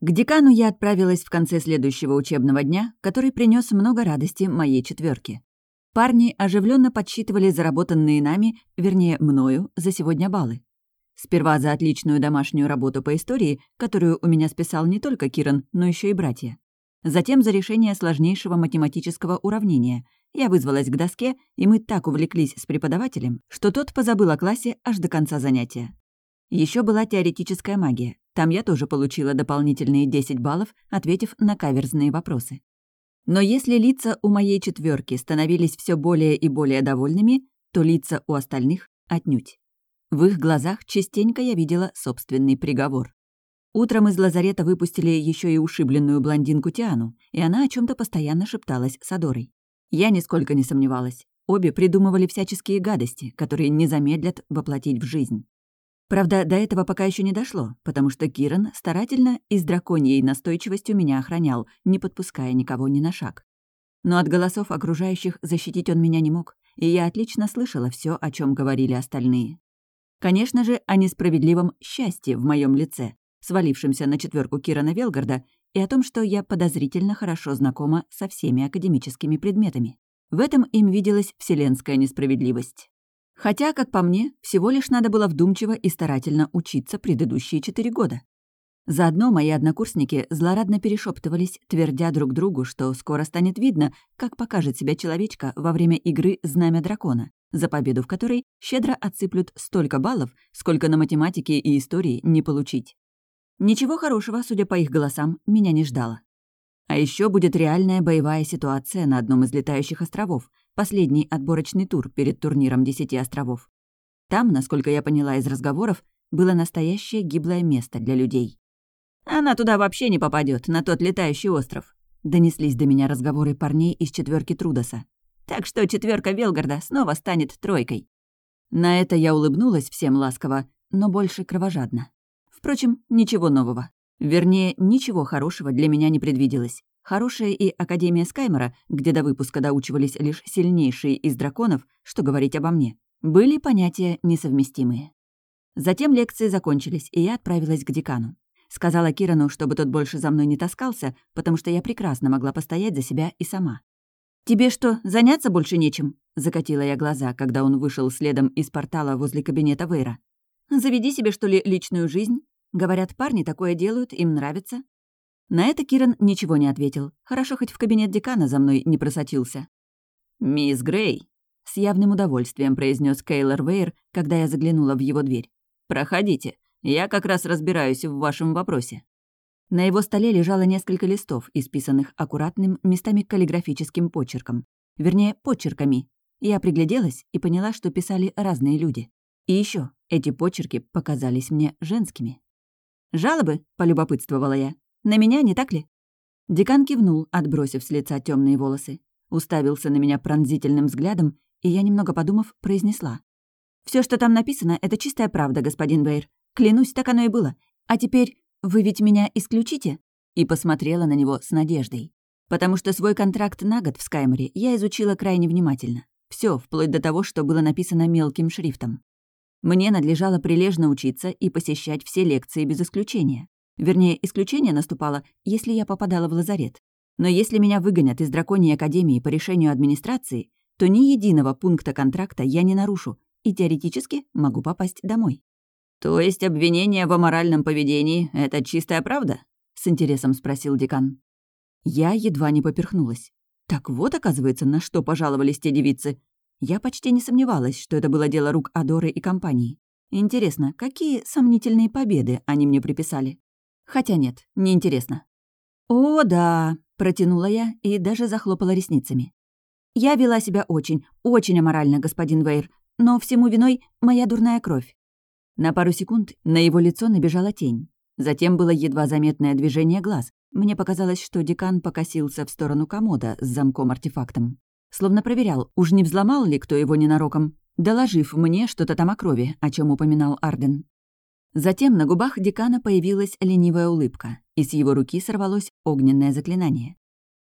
К декану я отправилась в конце следующего учебного дня, который принес много радости моей четверке. Парни оживленно подсчитывали заработанные нами, вернее, мною, за сегодня баллы. Сперва за отличную домашнюю работу по истории, которую у меня списал не только Киран, но еще и братья. Затем за решение сложнейшего математического уравнения. Я вызвалась к доске, и мы так увлеклись с преподавателем, что тот позабыл о классе аж до конца занятия. Еще была теоретическая магия. Там я тоже получила дополнительные 10 баллов, ответив на каверзные вопросы. Но если лица у моей четверки становились все более и более довольными, то лица у остальных отнюдь. В их глазах частенько я видела собственный приговор. Утром из лазарета выпустили еще и ушибленную блондинку Тиану, и она о чем то постоянно шепталась с Адорой. Я нисколько не сомневалась. Обе придумывали всяческие гадости, которые не замедлят воплотить в жизнь. Правда, до этого пока еще не дошло, потому что Киран старательно и с драконьей настойчивостью меня охранял, не подпуская никого ни на шаг. Но от голосов окружающих защитить он меня не мог, и я отлично слышала все, о чем говорили остальные. Конечно же, о несправедливом счастье в моем лице, свалившемся на четверку Кирана Велгарда, и о том, что я подозрительно хорошо знакома со всеми академическими предметами. В этом им виделась вселенская несправедливость. Хотя, как по мне, всего лишь надо было вдумчиво и старательно учиться предыдущие четыре года. Заодно мои однокурсники злорадно перешептывались, твердя друг другу, что скоро станет видно, как покажет себя человечка во время игры «Знамя дракона», за победу в которой щедро отсыплют столько баллов, сколько на математике и истории не получить. Ничего хорошего, судя по их голосам, меня не ждало. А еще будет реальная боевая ситуация на одном из летающих островов, последний отборочный тур перед турниром Десяти островов. Там, насколько я поняла из разговоров, было настоящее гиблое место для людей. «Она туда вообще не попадет, на тот летающий остров», — донеслись до меня разговоры парней из четверки Трудоса. «Так что четверка Велгарда снова станет тройкой». На это я улыбнулась всем ласково, но больше кровожадно. Впрочем, ничего нового. Вернее, ничего хорошего для меня не предвиделось. Хорошая и Академия Скаймора, где до выпуска доучивались лишь сильнейшие из драконов, что говорить обо мне, были понятия несовместимые. Затем лекции закончились, и я отправилась к декану. Сказала Кирану, чтобы тот больше за мной не таскался, потому что я прекрасно могла постоять за себя и сама. «Тебе что, заняться больше нечем?» — закатила я глаза, когда он вышел следом из портала возле кабинета Вейра. «Заведи себе, что ли, личную жизнь? Говорят, парни такое делают, им нравится. На это Киран ничего не ответил. Хорошо, хоть в кабинет декана за мной не просочился. «Мисс Грей», — с явным удовольствием произнес Кейлор Вейер, когда я заглянула в его дверь. «Проходите. Я как раз разбираюсь в вашем вопросе». На его столе лежало несколько листов, исписанных аккуратным, местами каллиграфическим почерком. Вернее, почерками. Я пригляделась и поняла, что писали разные люди. И еще эти почерки показались мне женскими. «Жалобы?» — полюбопытствовала я. На меня, не так ли?» Декан кивнул, отбросив с лица темные волосы. Уставился на меня пронзительным взглядом, и я, немного подумав, произнесла. Все, что там написано, это чистая правда, господин Вейр. Клянусь, так оно и было. А теперь вы ведь меня исключите?» И посмотрела на него с надеждой. Потому что свой контракт на год в Скайморе я изучила крайне внимательно. Все, вплоть до того, что было написано мелким шрифтом. Мне надлежало прилежно учиться и посещать все лекции без исключения. Вернее, исключение наступало, если я попадала в лазарет. Но если меня выгонят из драконьей академии по решению администрации, то ни единого пункта контракта я не нарушу и теоретически могу попасть домой. «То есть обвинение в аморальном поведении — это чистая правда?» — с интересом спросил декан. Я едва не поперхнулась. Так вот, оказывается, на что пожаловались те девицы. Я почти не сомневалась, что это было дело рук Адоры и компании. Интересно, какие сомнительные победы они мне приписали? Хотя нет, неинтересно. «О, да», — протянула я и даже захлопала ресницами. «Я вела себя очень, очень аморально, господин Вейр, но всему виной моя дурная кровь». На пару секунд на его лицо набежала тень. Затем было едва заметное движение глаз. Мне показалось, что декан покосился в сторону комода с замком-артефактом. Словно проверял, уж не взломал ли кто его ненароком, доложив мне что-то там о крови, о чем упоминал Арден. Затем на губах декана появилась ленивая улыбка, и с его руки сорвалось огненное заклинание.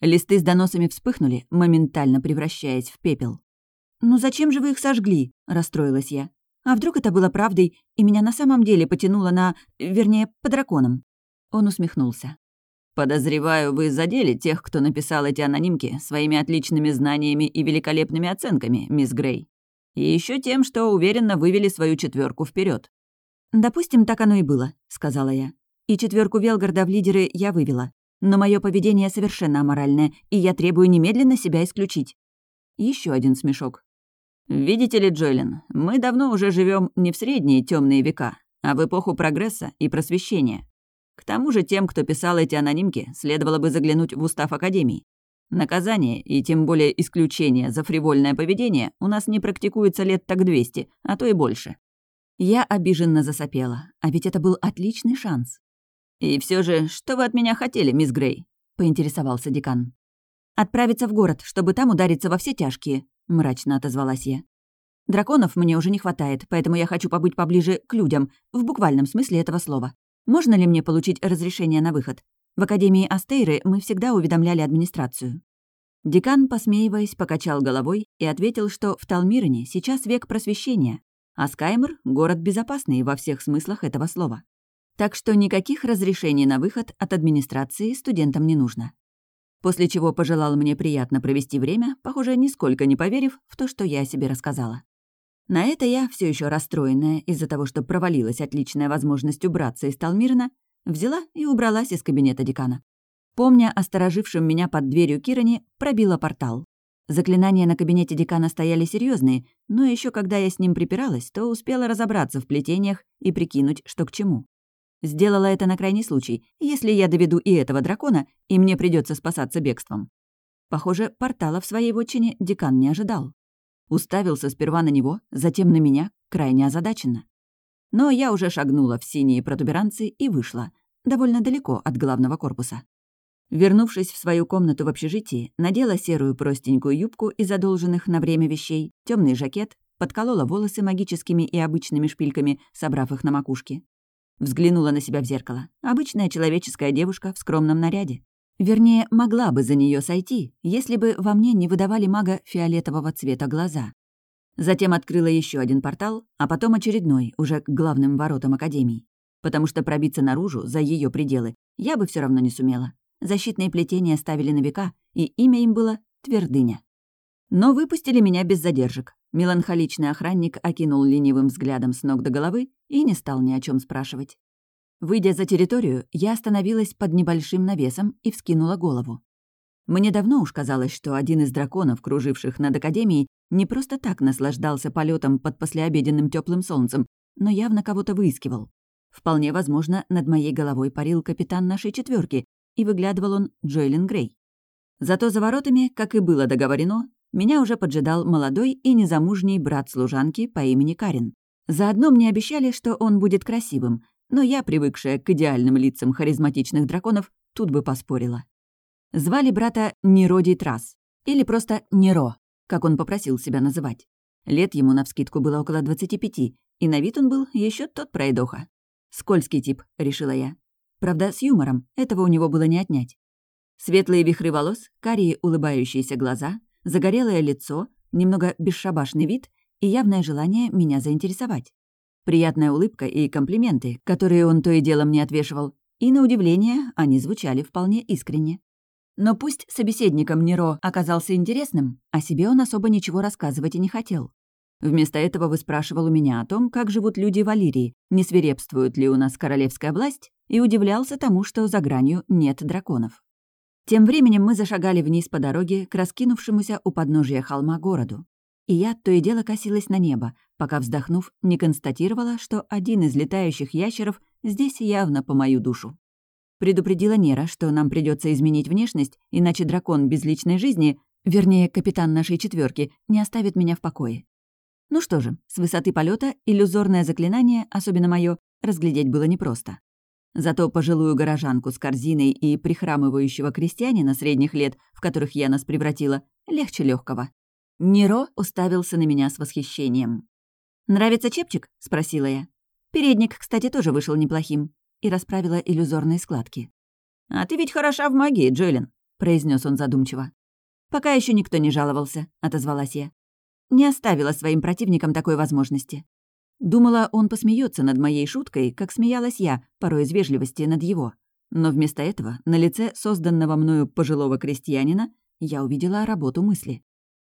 Листы с доносами вспыхнули, моментально превращаясь в пепел. «Ну зачем же вы их сожгли?» — расстроилась я. «А вдруг это было правдой, и меня на самом деле потянуло на... вернее, по драконам?» Он усмехнулся. Подозреваю, вы задели тех, кто написал эти анонимки своими отличными знаниями и великолепными оценками, мисс Грей. И еще тем, что уверенно вывели свою четверку вперед. «Допустим, так оно и было», — сказала я. «И четверку Велгарда в лидеры я вывела. Но мое поведение совершенно аморальное, и я требую немедленно себя исключить». Еще один смешок. «Видите ли, Джолин, мы давно уже живем не в средние темные века, а в эпоху прогресса и просвещения. К тому же тем, кто писал эти анонимки, следовало бы заглянуть в устав Академии. Наказание, и тем более исключение за фривольное поведение, у нас не практикуется лет так 200, а то и больше. Я обиженно засопела, а ведь это был отличный шанс. «И все же, что вы от меня хотели, мисс Грей?» — поинтересовался декан. «Отправиться в город, чтобы там удариться во все тяжкие», — мрачно отозвалась я. «Драконов мне уже не хватает, поэтому я хочу побыть поближе к людям, в буквальном смысле этого слова. Можно ли мне получить разрешение на выход? В Академии Астейры мы всегда уведомляли администрацию. Декан, посмеиваясь, покачал головой и ответил, что в Талмирне сейчас век просвещения, а Скаймер — город безопасный во всех смыслах этого слова. Так что никаких разрешений на выход от администрации студентам не нужно. После чего пожелал мне приятно провести время, похоже, нисколько не поверив в то, что я о себе рассказала. На это я, все еще расстроенная из-за того, что провалилась отличная возможность убраться из Талмирна, взяла и убралась из кабинета декана. Помня о сторожившем меня под дверью Кирани, пробила портал. Заклинания на кабинете декана стояли серьезные, но еще когда я с ним припиралась, то успела разобраться в плетениях и прикинуть, что к чему. Сделала это на крайний случай, если я доведу и этого дракона, и мне придется спасаться бегством. Похоже, портала в своей вотчине декан не ожидал. Уставился сперва на него, затем на меня, крайне озадаченно. Но я уже шагнула в синие протуберанцы и вышла, довольно далеко от главного корпуса. Вернувшись в свою комнату в общежитии, надела серую простенькую юбку из одолженных на время вещей, темный жакет, подколола волосы магическими и обычными шпильками, собрав их на макушке. Взглянула на себя в зеркало. Обычная человеческая девушка в скромном наряде. Вернее, могла бы за нее сойти, если бы во мне не выдавали мага фиолетового цвета глаза. Затем открыла еще один портал, а потом очередной, уже к главным воротам Академии. Потому что пробиться наружу, за ее пределы, я бы все равно не сумела. Защитные плетения ставили на века, и имя им было Твердыня. Но выпустили меня без задержек. Меланхоличный охранник окинул ленивым взглядом с ног до головы и не стал ни о чем спрашивать. Выйдя за территорию, я остановилась под небольшим навесом и вскинула голову. Мне давно уж казалось, что один из драконов, круживших над Академией, не просто так наслаждался полетом под послеобеденным теплым солнцем, но явно кого-то выискивал. Вполне возможно, над моей головой парил капитан нашей четверки, и выглядывал он Джоэлин Грей. Зато за воротами, как и было договорено, меня уже поджидал молодой и незамужний брат служанки по имени Карин. Заодно мне обещали, что он будет красивым, но я, привыкшая к идеальным лицам харизматичных драконов, тут бы поспорила. Звали брата Нероди Трас, или просто Неро, как он попросил себя называть. Лет ему навскидку было около 25, и на вид он был еще тот пройдоха. «Скользкий тип», — решила я. Правда, с юмором, этого у него было не отнять. Светлые вихры волос, карие улыбающиеся глаза, загорелое лицо, немного бесшабашный вид и явное желание меня заинтересовать. Приятная улыбка и комплименты, которые он то и дело мне отвешивал, и, на удивление, они звучали вполне искренне. Но пусть собеседником Неро оказался интересным, о себе он особо ничего рассказывать и не хотел. Вместо этого выспрашивал у меня о том, как живут люди в Алирии, не свирепствует ли у нас королевская власть, и удивлялся тому, что за гранью нет драконов. Тем временем мы зашагали вниз по дороге к раскинувшемуся у подножия холма городу и я то и дело косилась на небо, пока, вздохнув, не констатировала, что один из летающих ящеров здесь явно по мою душу. Предупредила Нера, что нам придется изменить внешность, иначе дракон без личной жизни, вернее, капитан нашей четверки, не оставит меня в покое. Ну что же, с высоты полета иллюзорное заклинание, особенно мое, разглядеть было непросто. Зато пожилую горожанку с корзиной и прихрамывающего крестьянина средних лет, в которых я нас превратила, легче легкого. Неро уставился на меня с восхищением. «Нравится чепчик?» — спросила я. Передник, кстати, тоже вышел неплохим. И расправила иллюзорные складки. «А ты ведь хороша в магии, Джоэлин», — произнес он задумчиво. «Пока еще никто не жаловался», — отозвалась я. Не оставила своим противникам такой возможности. Думала, он посмеется над моей шуткой, как смеялась я, порой из вежливости, над его. Но вместо этого на лице созданного мною пожилого крестьянина я увидела работу мысли.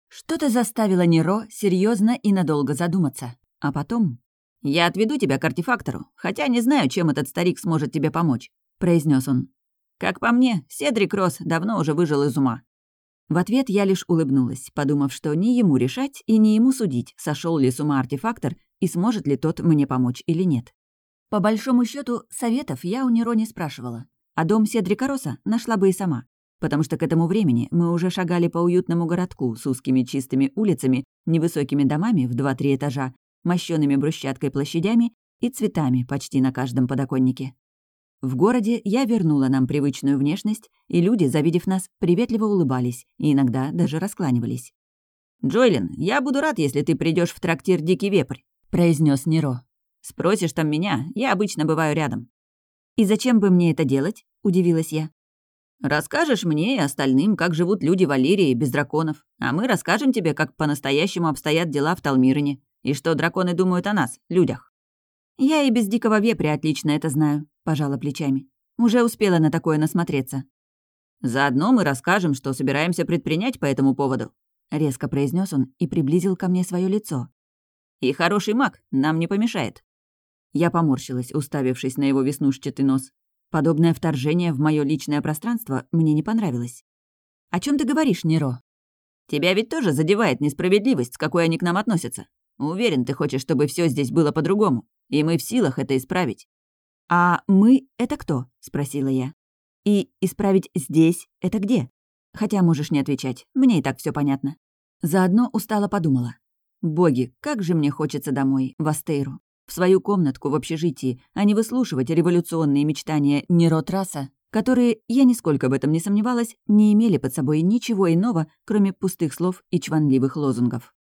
Что-то заставило Неро серьезно и надолго задуматься. А потом... «Я отведу тебя к артефактору, хотя не знаю, чем этот старик сможет тебе помочь», — произнес он. «Как по мне, Седрик Росс давно уже выжил из ума». В ответ я лишь улыбнулась, подумав, что не ему решать и не ему судить, сошел ли с ума артефактор и сможет ли тот мне помочь или нет. По большому счету советов я у Неро не спрашивала, а дом Седрика Росса нашла бы и сама, потому что к этому времени мы уже шагали по уютному городку с узкими чистыми улицами, невысокими домами в два-три этажа, мощёными брусчаткой площадями и цветами почти на каждом подоконнике. В городе я вернула нам привычную внешность, и люди, завидев нас, приветливо улыбались и иногда даже раскланивались. «Джойлин, я буду рад, если ты придешь в трактир «Дикий вепрь», — произнес Неро. Спросишь там меня, я обычно бываю рядом». «И зачем бы мне это делать?» — удивилась я. «Расскажешь мне и остальным, как живут люди в Алирии без драконов, а мы расскажем тебе, как по-настоящему обстоят дела в Талмирине, и что драконы думают о нас, людях». «Я и без дикого вепря отлично это знаю», — пожала плечами. «Уже успела на такое насмотреться». «Заодно мы расскажем, что собираемся предпринять по этому поводу», — резко произнес он и приблизил ко мне свое лицо. «И хороший маг нам не помешает». Я поморщилась, уставившись на его веснушчатый нос. Подобное вторжение в мое личное пространство мне не понравилось. «О чем ты говоришь, Неро?» «Тебя ведь тоже задевает несправедливость, с какой они к нам относятся. Уверен, ты хочешь, чтобы все здесь было по-другому, и мы в силах это исправить». «А мы — это кто?» — спросила я. «И исправить здесь — это где?» Хотя можешь не отвечать, мне и так все понятно. Заодно устало подумала. «Боги, как же мне хочется домой, в Астейру в свою комнатку в общежитии, а не выслушивать революционные мечтания Неро Трасса, которые, я нисколько об этом не сомневалась, не имели под собой ничего иного, кроме пустых слов и чванливых лозунгов.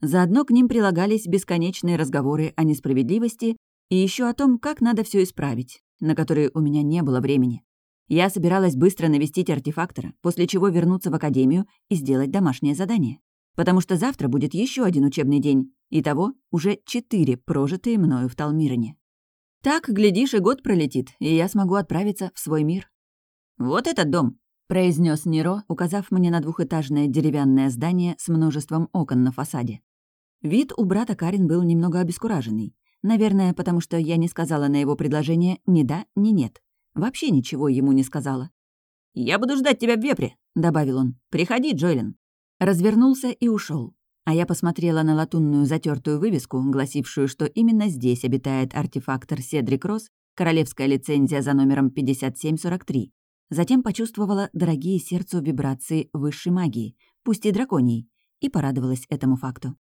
Заодно к ним прилагались бесконечные разговоры о несправедливости и еще о том, как надо все исправить, на которые у меня не было времени. Я собиралась быстро навестить артефактора, после чего вернуться в академию и сделать домашнее задание потому что завтра будет еще один учебный день. Итого уже четыре прожитые мною в Талмирине. Так, глядишь, и год пролетит, и я смогу отправиться в свой мир. «Вот этот дом», — произнес Неро, указав мне на двухэтажное деревянное здание с множеством окон на фасаде. Вид у брата Карин был немного обескураженный. Наверное, потому что я не сказала на его предложение ни да, ни нет. Вообще ничего ему не сказала. «Я буду ждать тебя в вепре», — добавил он. «Приходи, Джойлин». Развернулся и ушел. А я посмотрела на латунную затертую вывеску, гласившую, что именно здесь обитает артефактор Седрик Росс, королевская лицензия за номером 5743. Затем почувствовала дорогие сердцу вибрации высшей магии, пусть и драконьей, и порадовалась этому факту.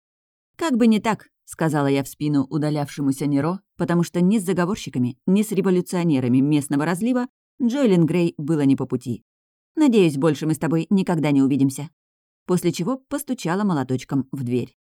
«Как бы не так», — сказала я в спину удалявшемуся Неро, потому что ни с заговорщиками, ни с революционерами местного разлива Джойлин Грей было не по пути. «Надеюсь, больше мы с тобой никогда не увидимся» после чего постучала молоточком в дверь.